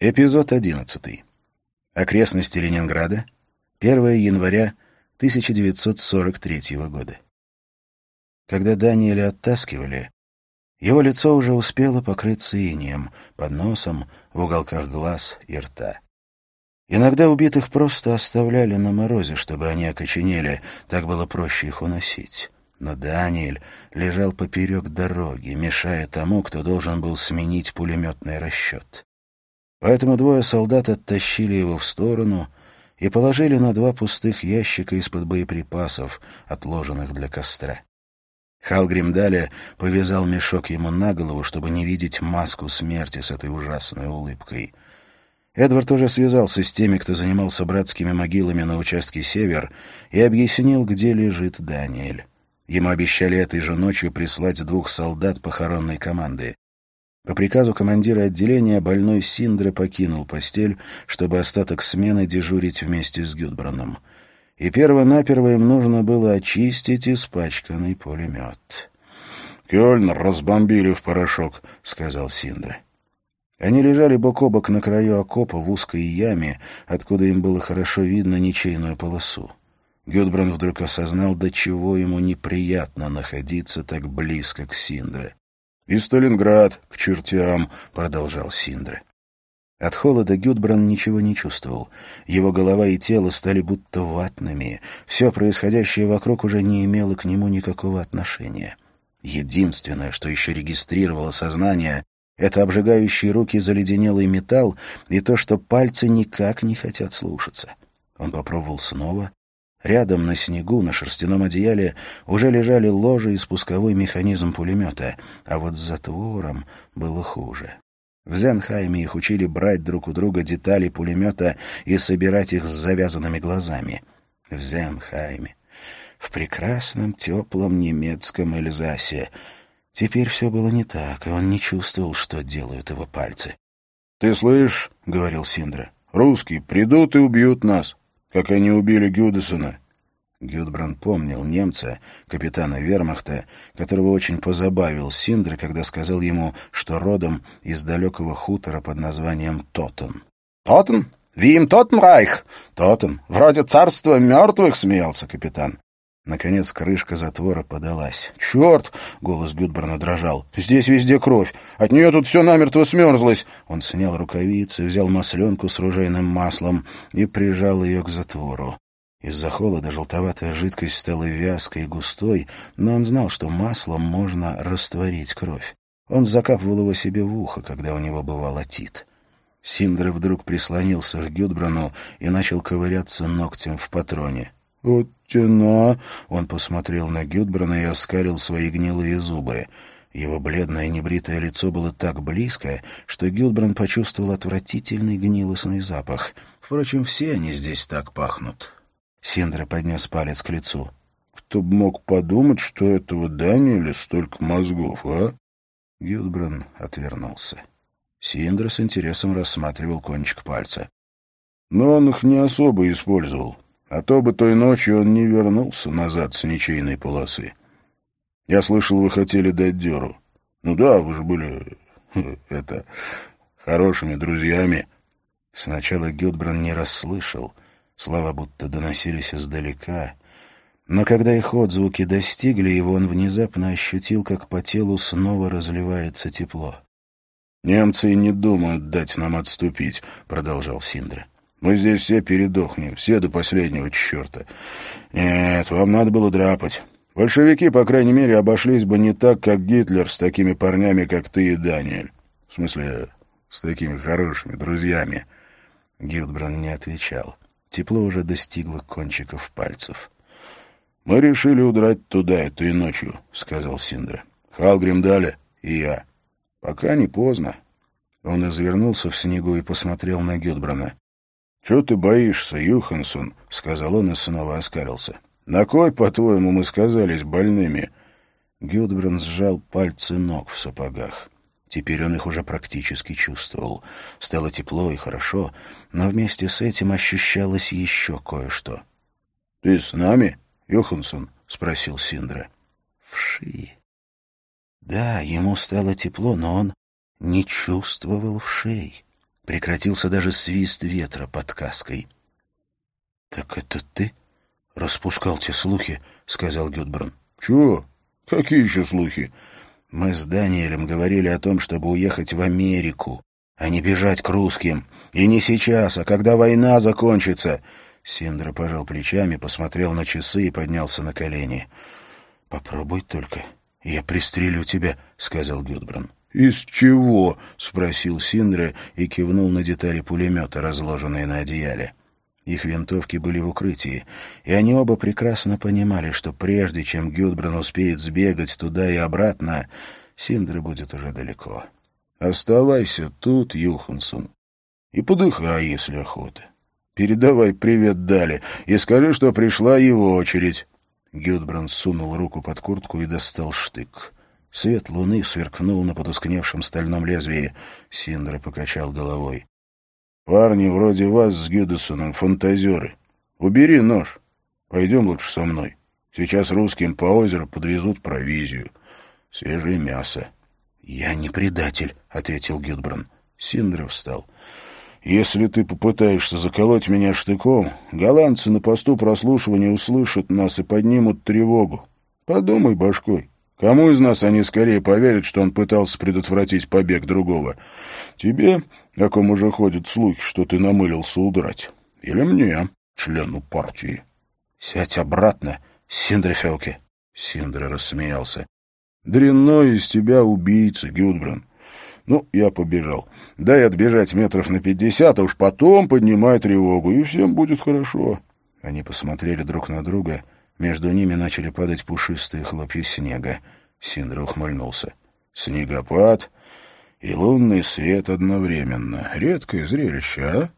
Эпизод 11. Окрестности Ленинграда. 1 января 1943 года. Когда Даниэля оттаскивали, его лицо уже успело покрыться инием, под носом, в уголках глаз и рта. Иногда убитых просто оставляли на морозе, чтобы они окоченели, так было проще их уносить. Но Даниэль лежал поперек дороги, мешая тому, кто должен был сменить пулеметный расчет. Поэтому двое солдат оттащили его в сторону и положили на два пустых ящика из-под боеприпасов, отложенных для костра. Халгрим далее повязал мешок ему на голову, чтобы не видеть маску смерти с этой ужасной улыбкой. Эдвард уже связался с теми, кто занимался братскими могилами на участке «Север», и объяснил, где лежит Даниэль. Ему обещали этой же ночью прислать двух солдат похоронной команды. По приказу командира отделения больной Синдра покинул постель, чтобы остаток смены дежурить вместе с Гюдбраном. И перво-наперво им нужно было очистить испачканный пулемет. «Кёльн разбомбили в порошок», — сказал Синдра. Они лежали бок о бок на краю окопа в узкой яме, откуда им было хорошо видно ничейную полосу. Гюдбран вдруг осознал, до чего ему неприятно находиться так близко к Синдре. «И Сталинград, к чертям», — продолжал Синдра. От холода Гюдбран ничего не чувствовал. Его голова и тело стали будто ватными. Все происходящее вокруг уже не имело к нему никакого отношения. Единственное, что еще регистрировало сознание, это обжигающие руки заледенелый металл и то, что пальцы никак не хотят слушаться. Он попробовал снова, Рядом на снегу, на шерстяном одеяле, уже лежали ложи и спусковой механизм пулемета, а вот с затвором было хуже. В Зенхайме их учили брать друг у друга детали пулемета и собирать их с завязанными глазами. В Зенхайме. В прекрасном, теплом немецком Эльзасе. Теперь все было не так, и он не чувствовал, что делают его пальцы. — Ты слышишь, — говорил Синдра, — русские придут и убьют нас как они убили Гюдесона». Гюдбранд помнил немца, капитана вермахта, которого очень позабавил Синдер, когда сказал ему, что родом из далекого хутора под названием Тотен. «Тотен? Ви им Тотенрайх?» «Тотен. Вроде царства мертвых», — смеялся капитан. Наконец крышка затвора подалась. «Черт!» — голос Гюдберна дрожал. «Здесь везде кровь. От нее тут все намертво смерзлось». Он снял рукавицы, взял масленку с ружейным маслом и прижал ее к затвору. Из-за холода желтоватая жидкость стала вязкой и густой, но он знал, что маслом можно растворить кровь. Он закапывал его себе в ухо, когда у него бывал отит. Синдра вдруг прислонился к Гюдбрану и начал ковыряться ногтем в патроне. «Вот тяна!» Он посмотрел на Гюдбрана и оскалил свои гнилые зубы. Его бледное небритое лицо было так близко, что Гюдбран почувствовал отвратительный гнилостный запах. Впрочем, все они здесь так пахнут. Синдра поднес палец к лицу. «Кто бы мог подумать, что этого Даниэля столько мозгов, а?» Гюдбран отвернулся. Синдра с интересом рассматривал кончик пальца. «Но он их не особо использовал. А то бы той ночью он не вернулся назад с ничейной полосы. Я слышал, вы хотели дать дёру. Ну да, вы же были... это... хорошими друзьями. Сначала Гюдбран не расслышал. Слова будто доносились издалека. Но когда их отзвуки достигли его, он внезапно ощутил, как по телу снова разливается тепло. «Немцы не думают дать нам отступить», — продолжал Синдра. Мы здесь все передохнем, все до последнего черта. Нет, вам надо было драпать. Большевики, по крайней мере, обошлись бы не так, как Гитлер, с такими парнями, как ты и Даниэль. В смысле, с такими хорошими друзьями. Гилдбран не отвечал. Тепло уже достигло кончиков пальцев. «Мы решили удрать туда этой ночью», — сказал Синдра. «Халгрим дали, и я. Пока не поздно». Он извернулся в снегу и посмотрел на Гюдбрана. «Чего ты боишься, Юхансон?» — сказал он и снова оскалился. «На кой, по-твоему, мы сказались больными?» Гюдбран сжал пальцы ног в сапогах. Теперь он их уже практически чувствовал. Стало тепло и хорошо, но вместе с этим ощущалось еще кое-что. — Ты с нами, Йоханссон? — спросил Синдра. — Вши. Да, ему стало тепло, но он не чувствовал вшей. Прекратился даже свист ветра под каской. — Так это ты распускал те слухи? — сказал Гюдбрун. — Чего? Какие еще слухи? — Мы с Даниэлем говорили о том, чтобы уехать в Америку, а не бежать к русским. И не сейчас, а когда война закончится. Синдра пожал плечами, посмотрел на часы и поднялся на колени. — Попробуй только. Я пристрелю тебя, — сказал Гюдбран. «Из чего?» — спросил Синдра и кивнул на детали пулемета, разложенные на одеяле. Их винтовки были в укрытии, и они оба прекрасно понимали, что прежде чем Гюдбран успеет сбегать туда и обратно, Синдра будет уже далеко. «Оставайся тут, Юхансон, и подыхай, если охота. Передавай привет Дали и скажи, что пришла его очередь». Гюдбранд сунул руку под куртку и достал штык. Свет луны сверкнул на потускневшем стальном лезвии. Синдра покачал головой. «Парни вроде вас с Гюдесоном фантазеры. Убери нож. Пойдем лучше со мной. Сейчас русским по озеру подвезут провизию. Свежее мясо». «Я не предатель», — ответил Гюдбран. Синдра встал. Если ты попытаешься заколоть меня штыком, голландцы на посту прослушивания услышат нас и поднимут тревогу. Подумай башкой. Кому из нас они скорее поверят, что он пытался предотвратить побег другого? Тебе, о ком уже ходят слухи, что ты намылился удрать? Или мне, члену партии? — Сядь обратно, Синдре Фелке. Синдре рассмеялся. — Дрянной из тебя убийца, Гюдбран. Ну, я побежал. Дай отбежать метров на пятьдесят, а уж потом поднимай тревогу, и всем будет хорошо. Они посмотрели друг на друга. Между ними начали падать пушистые хлопья снега. Синдра ухмыльнулся. Снегопад и лунный свет одновременно. Редкое зрелище, а?